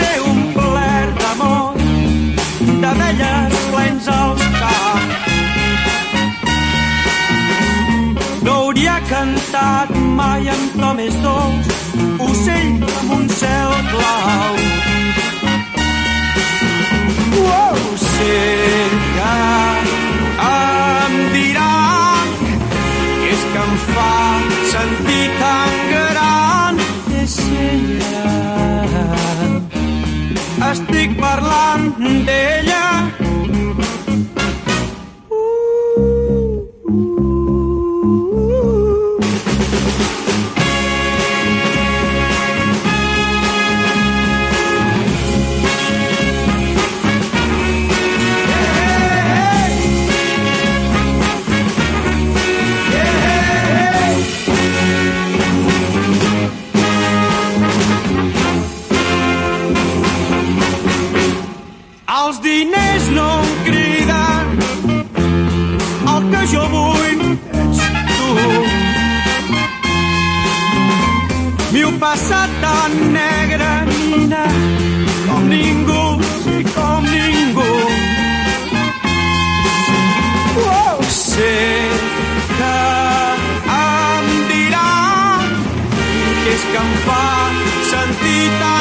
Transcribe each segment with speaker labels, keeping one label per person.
Speaker 1: ser un pler d'amor, d'abelles plens al cap. No hauria cantat mai en to més dolç, ocell amb un cel blau. Que em dirà que és que em fa sentir parlant M'ho passat tan negre, nina, com ningú, sí, com ningú. Oh, sé que em dirà que és que em fa sentir tan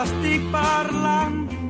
Speaker 1: estic parlant